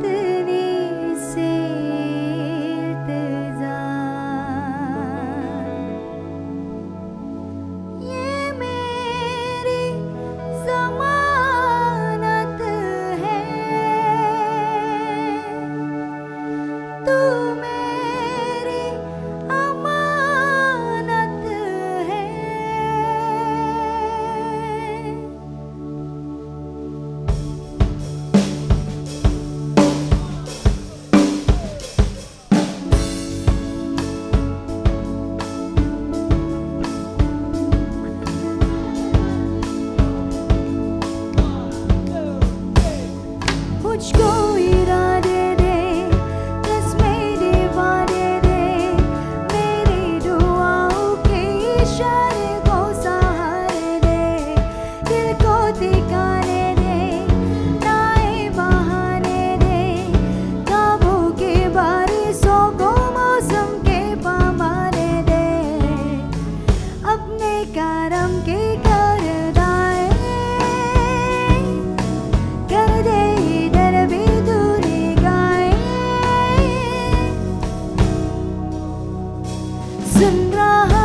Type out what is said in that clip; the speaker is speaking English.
的 dan